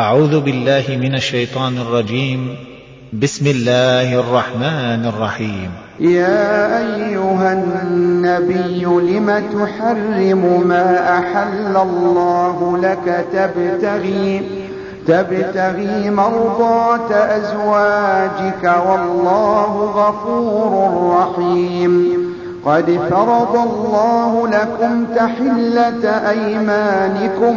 أعوذ بالله من الشيطان الرجيم. بسم الله الرحمن الرحيم. يا أيها النبي لم تحرم ما أحل الله لك؟ تبتغي تبتغي مرضات أزواجك والله غفور رحيم. قد فرض الله لكم تحلة أيمانكم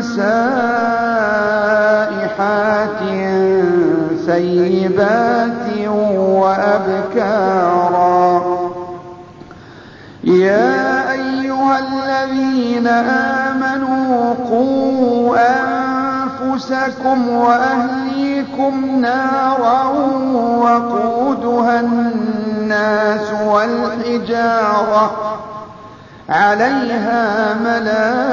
سائحات ثيبات وأبكارا. يا أيها الذين آمنوا قوا أنفسكم وأهليكم نارا وقودها الناس والحجارة عليها ملائكة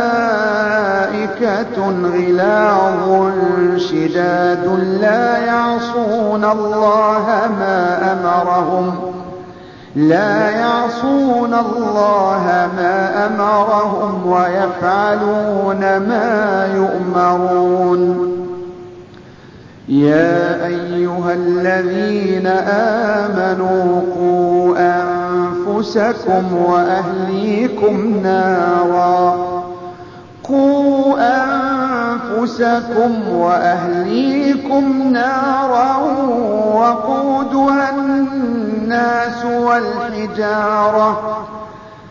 غلاظ شداد لا يعصون الله ما أمرهم. لا يعصون الله ما أمرهم ويفعلون ما يؤمرون. يا أيها الذين آمنوا قوا أنفسكم وأهليكم نارا. قوا أنفسكم وأهليكم نارا وقودها الناس والحجارة.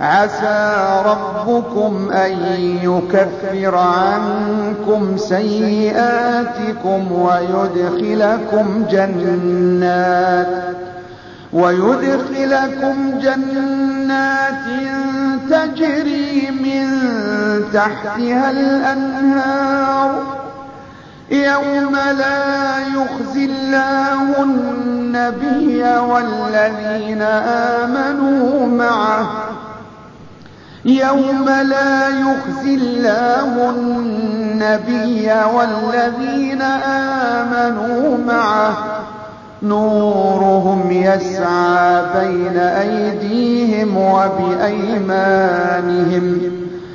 عسى ربكم أن يكفر عنكم سيئاتكم ويدخلكم جنات ويدخلكم جنات تجري من تحتها الأنهار يوم لا يخزي الله النبي والذين آمنوا معه. يوم لا يخزي الله النبي والذين آمنوا معه. نورهم يسعى بين أيديهم وبأيمانهم.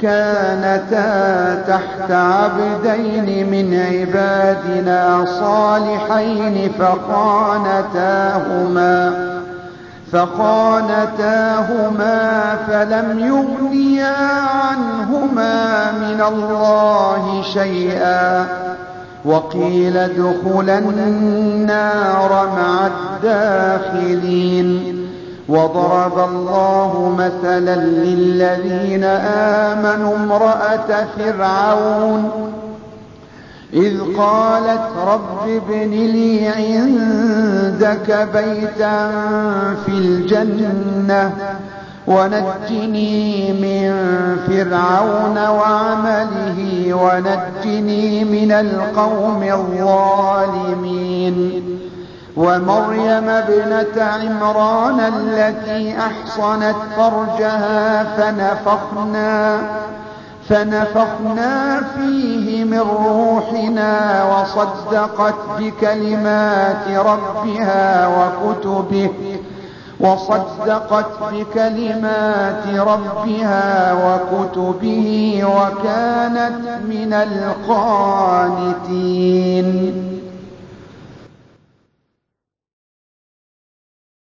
كانتا تحت عبدين من عبادنا صالحين فخانتاهما فخانتاهما فلم يغنيا عنهما من الله شيئا. وقيل ادخلا النار مع الداخلين. وضرب الله مثلا للذين آمنوا امرأة فرعون إذ قالت رب ابن لي عندك بيتا في الجنة ونجني من فرعون وعمله ونجني من القوم الظالمين. ومريم ابنة عمران التي أحصنت فرجها فنفخنا فنفخنا فيه من روحنا وصدقت بكلمات ربها وكتبه وصدقت بكلمات ربها وكتبه وكانت من القانتين.